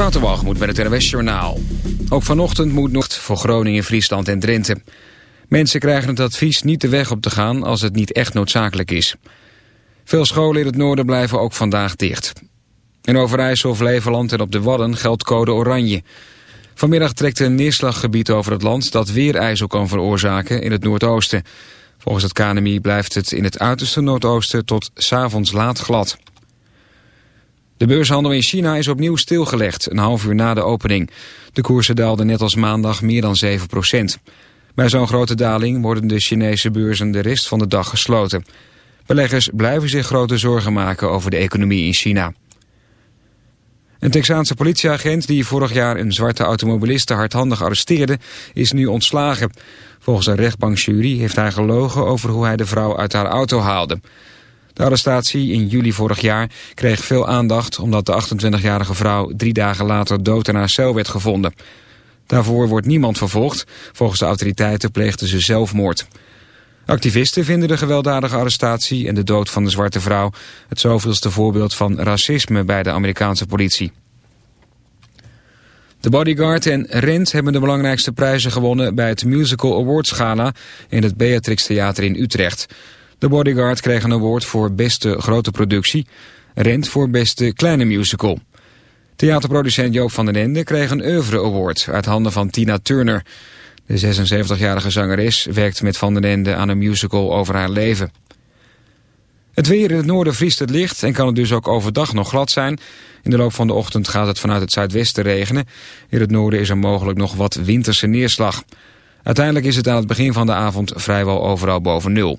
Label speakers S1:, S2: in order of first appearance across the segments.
S1: Waterwalgemoed met het RWS Journaal. Ook vanochtend moet nog voor Groningen, Friesland en Drenthe. Mensen krijgen het advies niet de weg op te gaan als het niet echt noodzakelijk is. Veel scholen in het noorden blijven ook vandaag dicht. In Overijssel, Flevoland en op de Wadden geldt code oranje. Vanmiddag trekt een neerslaggebied over het land dat weer ijzel kan veroorzaken in het noordoosten. Volgens het KNMI blijft het in het uiterste noordoosten tot s'avonds laat glad. De beurshandel in China is opnieuw stilgelegd, een half uur na de opening. De koersen daalden net als maandag meer dan 7 procent. Bij zo'n grote daling worden de Chinese beurzen de rest van de dag gesloten. Beleggers blijven zich grote zorgen maken over de economie in China. Een Texaanse politieagent die vorig jaar een zwarte automobiliste hardhandig arresteerde, is nu ontslagen. Volgens een rechtbankjury heeft hij gelogen over hoe hij de vrouw uit haar auto haalde. De arrestatie in juli vorig jaar kreeg veel aandacht... omdat de 28-jarige vrouw drie dagen later dood in haar cel werd gevonden. Daarvoor wordt niemand vervolgd. Volgens de autoriteiten pleegde ze zelfmoord. Activisten vinden de gewelddadige arrestatie en de dood van de zwarte vrouw... het zoveelste voorbeeld van racisme bij de Amerikaanse politie. De Bodyguard en Rent hebben de belangrijkste prijzen gewonnen... bij het Musical Awards Gala in het Beatrix Theater in Utrecht... De Bodyguard kreeg een award voor beste grote productie. Rent voor beste kleine musical. Theaterproducent Joop van den Ende kreeg een oeuvre award uit handen van Tina Turner. De 76-jarige zangeres werkt met Van den Ende aan een musical over haar leven. Het weer in het noorden vriest het licht en kan het dus ook overdag nog glad zijn. In de loop van de ochtend gaat het vanuit het zuidwesten regenen. In het noorden is er mogelijk nog wat winterse neerslag. Uiteindelijk is het aan het begin van de avond vrijwel overal boven nul.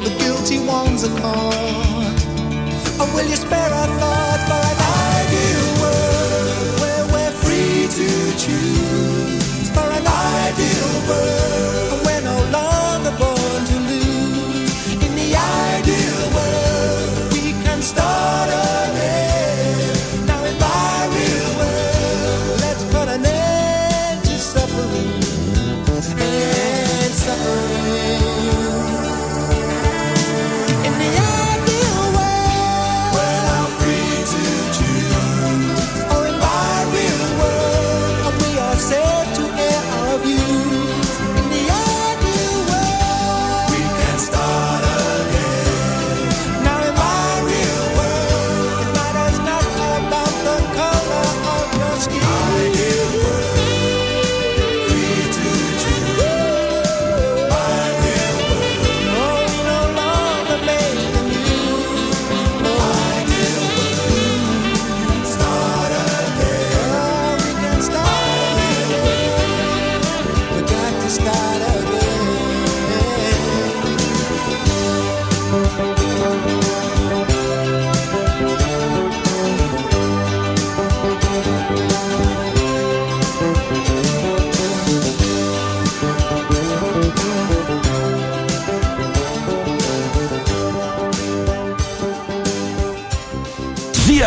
S2: the guilty ones are caught? Oh, or will you spare our thoughts? for an ideal world where we're free to choose? For an ideal world.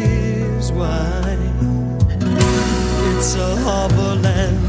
S2: is why. It's a harbor land.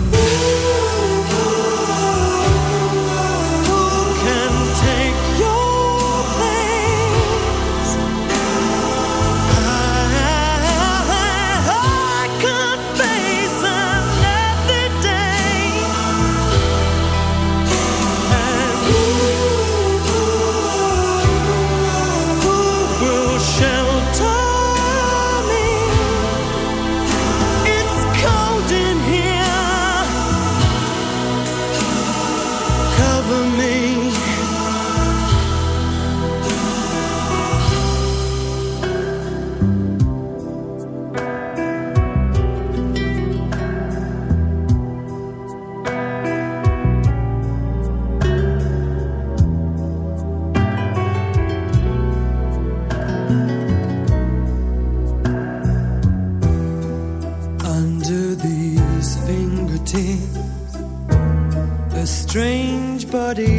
S2: body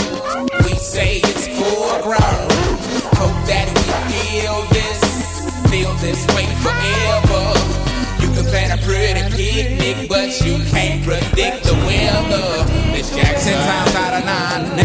S3: You can't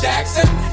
S3: Jackson.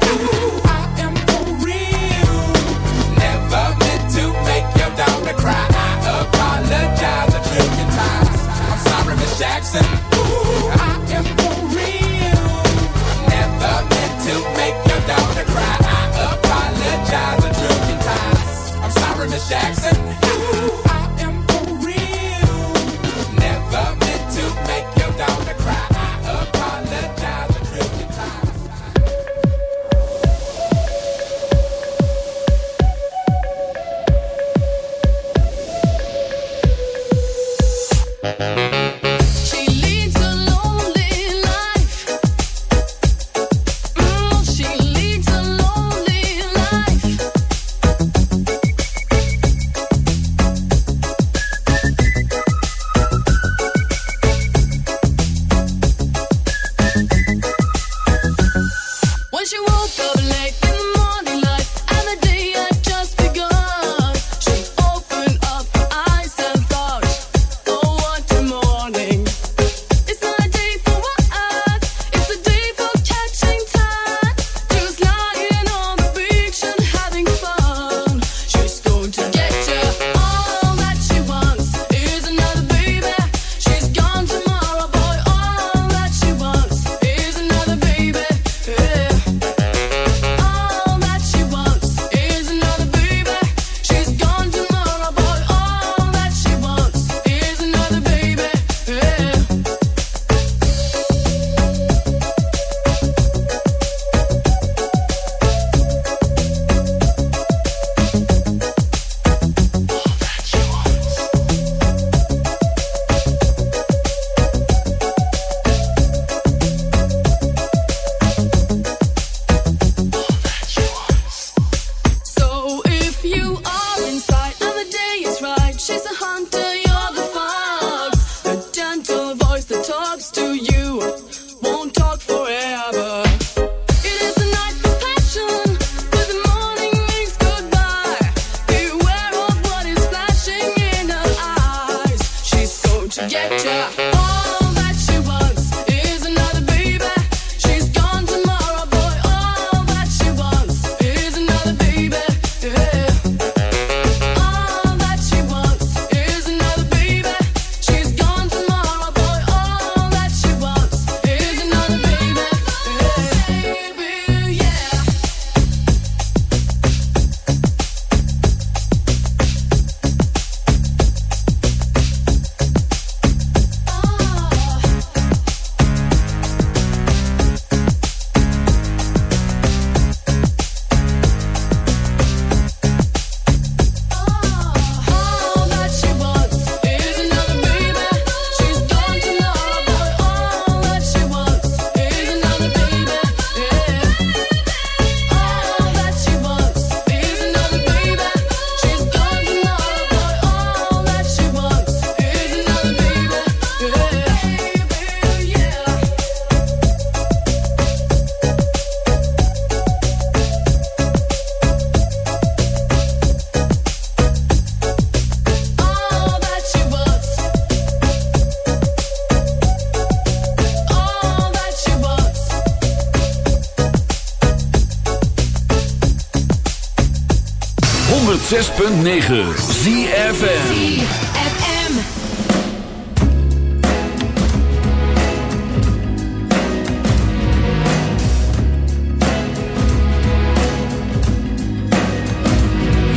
S4: 106.9 ZFN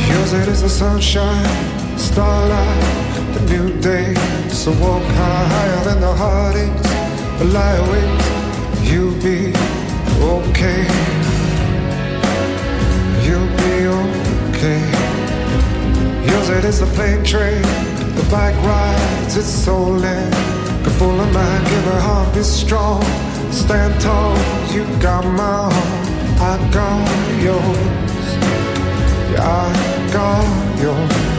S5: Yours it is the sunshine, starlight, the new day. So walk high, higher than the heartaches, the lie awake. You'll be okay. You'll be okay. Yours it is the plane train, the bike rides, it's stolen. Go full of mind, give her heart, be strong. Stand tall, you got my heart, I got yours. Yeah, I got yours.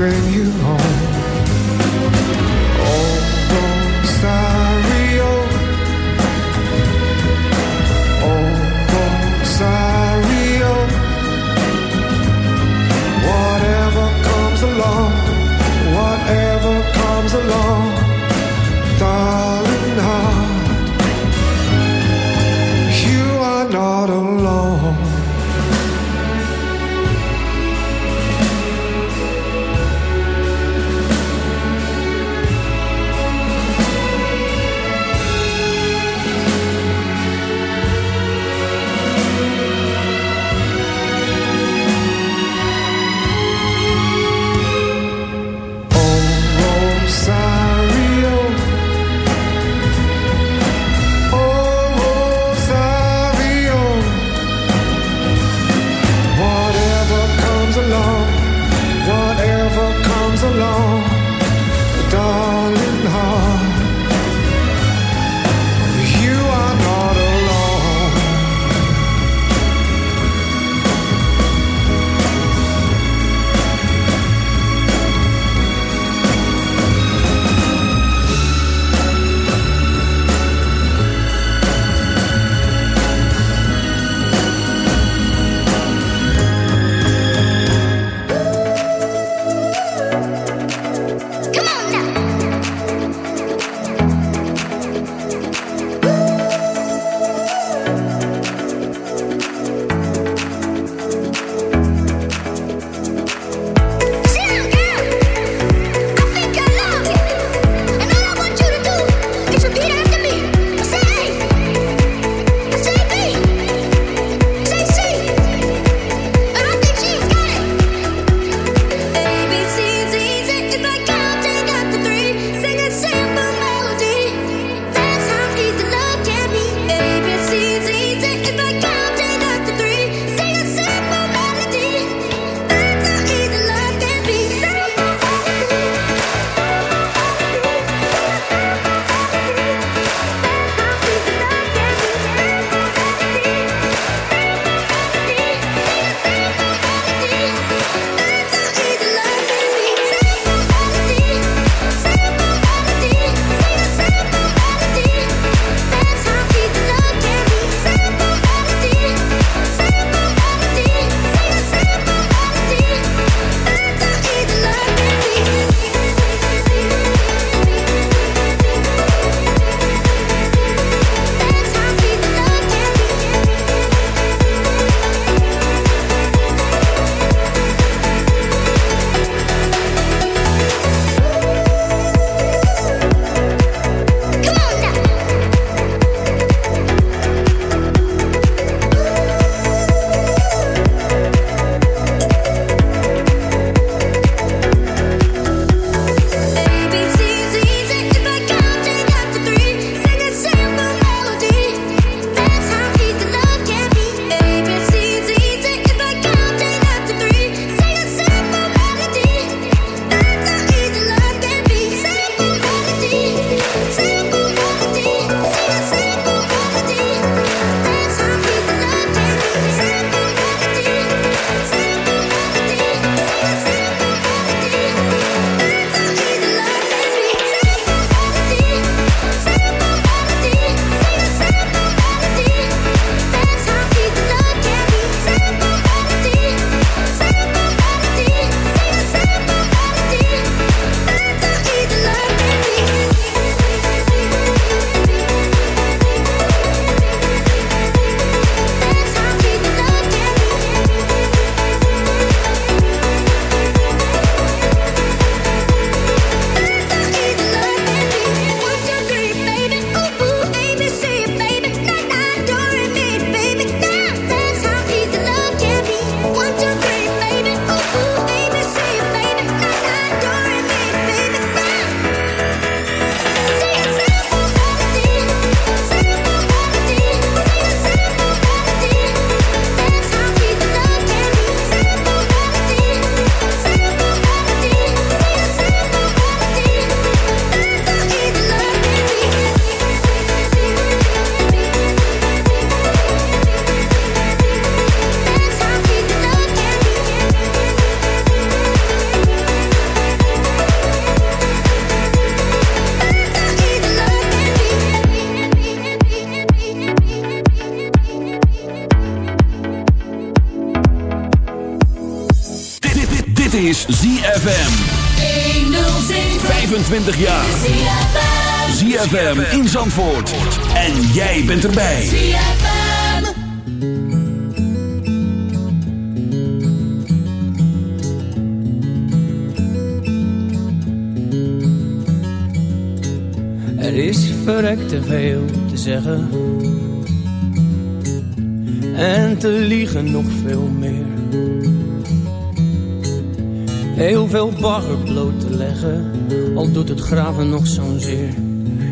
S5: bring you
S4: ZFM in Zandvoort. En jij bent erbij.
S6: Er is verrekt te veel te zeggen. En te liegen nog veel meer. Heel veel bagger bloot te leggen, al doet het graven nog zo'n zeer.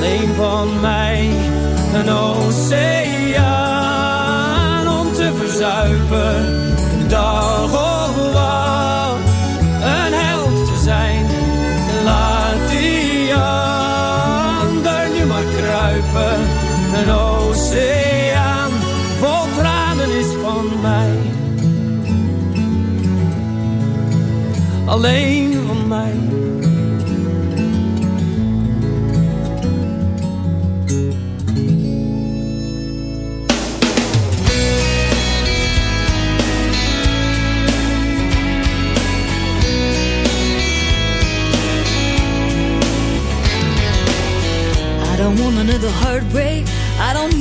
S6: alleen van mij. Een oceaan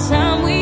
S7: time we